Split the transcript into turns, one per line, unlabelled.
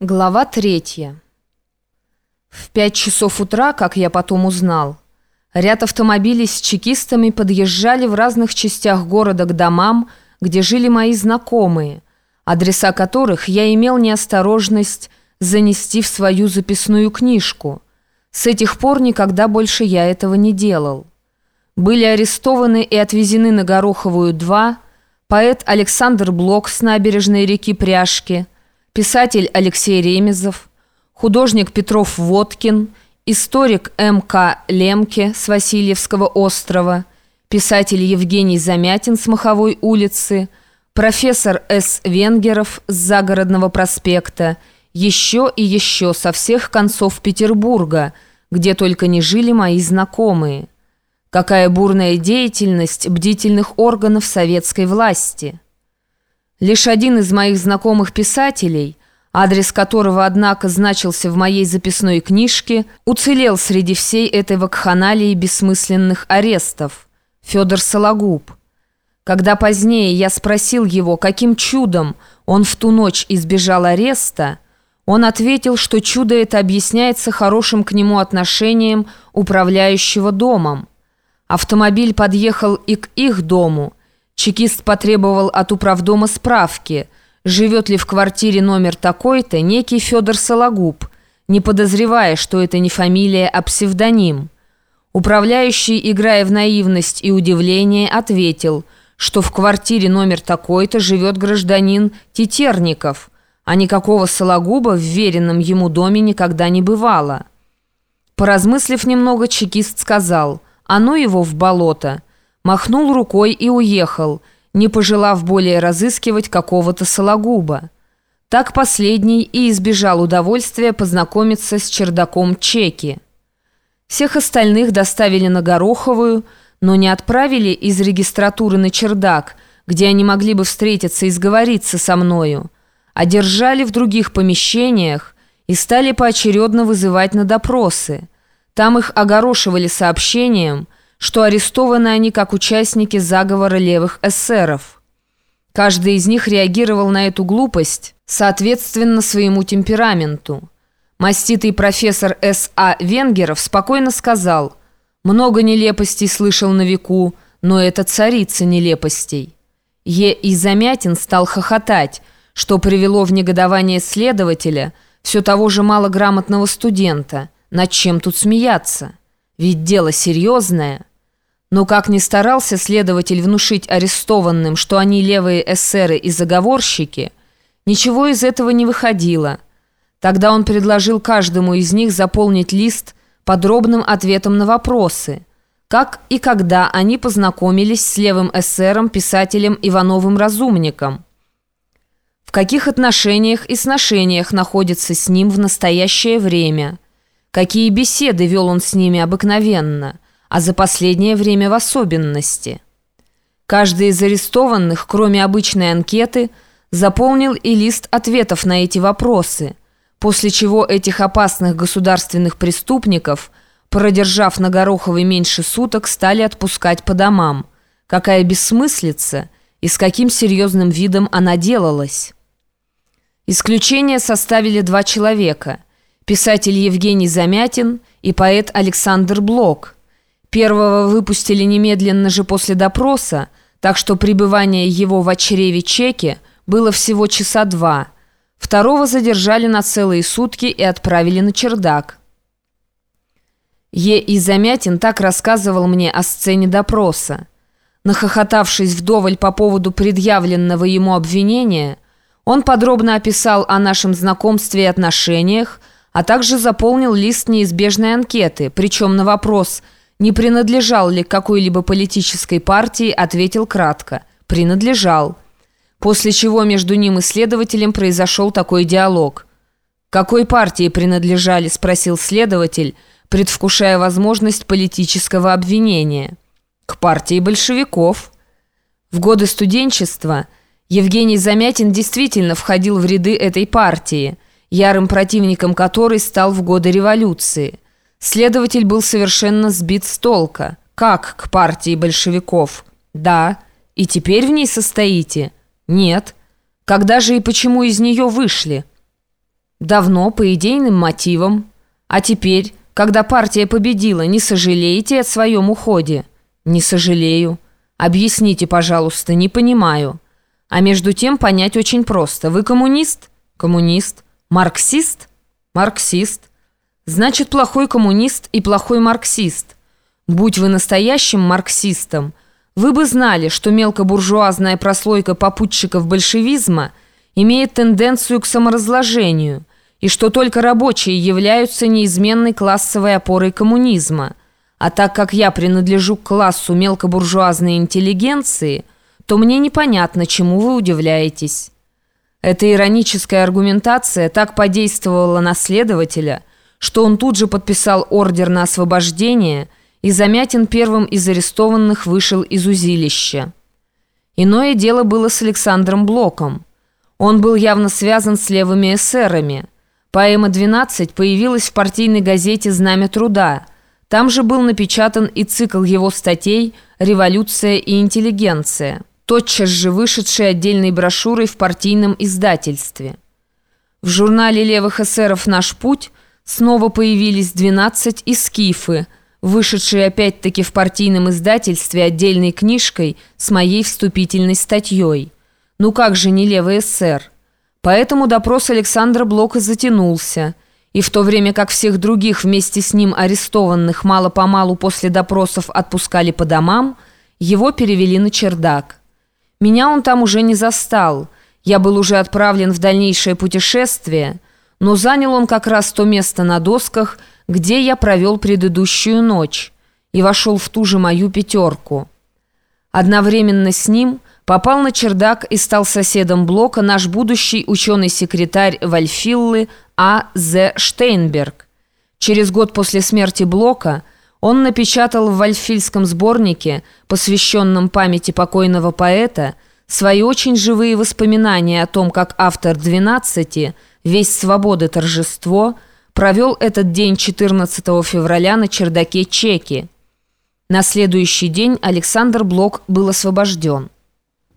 Глава третья. В пять часов утра, как я потом узнал, ряд автомобилей с чекистами подъезжали в разных частях города к домам, где жили мои знакомые, адреса которых я имел неосторожность занести в свою записную книжку. С этих пор никогда больше я этого не делал. Были арестованы и отвезены на Гороховую 2 поэт Александр Блок с набережной реки Пряжки – писатель Алексей Ремезов, художник Петров Водкин, историк М.К. Лемке с Васильевского острова, писатель Евгений Замятин с Маховой улицы, профессор С. Венгеров с Загородного проспекта, еще и еще со всех концов Петербурга, где только не жили мои знакомые. Какая бурная деятельность бдительных органов советской власти – Лишь один из моих знакомых писателей, адрес которого, однако, значился в моей записной книжке, уцелел среди всей этой вакханалии бессмысленных арестов – Федор Сологуб. Когда позднее я спросил его, каким чудом он в ту ночь избежал ареста, он ответил, что чудо это объясняется хорошим к нему отношением управляющего домом. Автомобиль подъехал и к их дому – Чекист потребовал от управдома справки, живет ли в квартире номер такой-то некий Федор Сологуб, не подозревая, что это не фамилия, а псевдоним. Управляющий, играя в наивность и удивление, ответил, что в квартире номер такой-то живет гражданин Тетерников, а никакого Сологуба в веренном ему доме никогда не бывало. Поразмыслив немного, чекист сказал «А ну его в болото!» Махнул рукой и уехал, не пожелав более разыскивать какого-то сологуба. Так последний и избежал удовольствия познакомиться с чердаком Чеки. Всех остальных доставили на Гороховую, но не отправили из регистратуры на чердак, где они могли бы встретиться и сговориться со мною, а держали в других помещениях и стали поочередно вызывать на допросы. Там их огорошивали сообщением – что арестованы они как участники заговора левых эсеров. Каждый из них реагировал на эту глупость соответственно своему темпераменту. Маститый профессор С.А. Венгеров спокойно сказал «Много нелепостей слышал на веку, но это царица нелепостей». Е. И Замятин стал хохотать, что привело в негодование следователя, все того же малограмотного студента. Над чем тут смеяться? Ведь дело серьезное. Но как ни старался следователь внушить арестованным, что они левые эсеры и заговорщики, ничего из этого не выходило. Тогда он предложил каждому из них заполнить лист подробным ответом на вопросы. Как и когда они познакомились с левым эсером, писателем Ивановым Разумником. В каких отношениях и сношениях находится с ним в настоящее время. Какие беседы вел он с ними обыкновенно – а за последнее время в особенности. Каждый из арестованных, кроме обычной анкеты, заполнил и лист ответов на эти вопросы, после чего этих опасных государственных преступников, продержав на Гороховой меньше суток, стали отпускать по домам. Какая бессмыслица и с каким серьезным видом она делалась. Исключение составили два человека – писатель Евгений Замятин и поэт Александр Блок – Первого выпустили немедленно же после допроса, так что пребывание его в очреве чеке было всего часа два. Второго задержали на целые сутки и отправили на чердак. Е. И Замятин так рассказывал мне о сцене допроса. Нахохотавшись вдоволь по поводу предъявленного ему обвинения, он подробно описал о нашем знакомстве и отношениях, а также заполнил лист неизбежной анкеты, причем на вопрос – не принадлежал ли какой-либо политической партии, ответил кратко «принадлежал». После чего между ним и следователем произошел такой диалог. «Какой партии принадлежали?» – спросил следователь, предвкушая возможность политического обвинения. «К партии большевиков». В годы студенчества Евгений Замятин действительно входил в ряды этой партии, ярым противником которой стал в годы революции – Следователь был совершенно сбит с толка. Как к партии большевиков? Да. И теперь в ней состоите? Нет. Когда же и почему из нее вышли? Давно, по идейным мотивам. А теперь, когда партия победила, не сожалеете о своем уходе? Не сожалею. Объясните, пожалуйста, не понимаю. А между тем понять очень просто. Вы коммунист? Коммунист. Марксист? Марксист. Значит, плохой коммунист и плохой марксист. Будь вы настоящим марксистом, вы бы знали, что мелкобуржуазная прослойка попутчиков большевизма имеет тенденцию к саморазложению – и что только рабочие являются неизменной классовой опорой коммунизма. А так как я принадлежу к классу мелкобуржуазной интеллигенции, то мне непонятно, чему вы удивляетесь. Эта ироническая аргументация так подействовала на следователя, что он тут же подписал ордер на освобождение, и Замятин первым из арестованных вышел из узилища. Иное дело было с Александром Блоком. Он был явно связан с левыми эсерами – Поэма «12» появилась в партийной газете «Знамя труда». Там же был напечатан и цикл его статей «Революция и интеллигенция», тотчас же вышедший отдельной брошюрой в партийном издательстве. В журнале левых эсеров «Наш путь» снова появились «12» и «Скифы», вышедшие опять-таки в партийном издательстве отдельной книжкой с моей вступительной статьей. Ну как же не левый эсер? Поэтому допрос Александра Блока затянулся, и в то время как всех других вместе с ним арестованных мало-помалу после допросов отпускали по домам, его перевели на чердак. Меня он там уже не застал, я был уже отправлен в дальнейшее путешествие, но занял он как раз то место на досках, где я провел предыдущую ночь, и вошел в ту же мою пятерку. Одновременно с ним – Попал на чердак и стал соседом блока наш будущий ученый-секретарь Вальфиллы А. З. Штейнберг. Через год после смерти Блока он напечатал в Вальфильском сборнике, посвященном памяти покойного поэта, свои очень живые воспоминания о том, как автор «12» «Весь свободы торжество» провел этот день 14 февраля на чердаке Чеки. На следующий день Александр Блок был освобожден.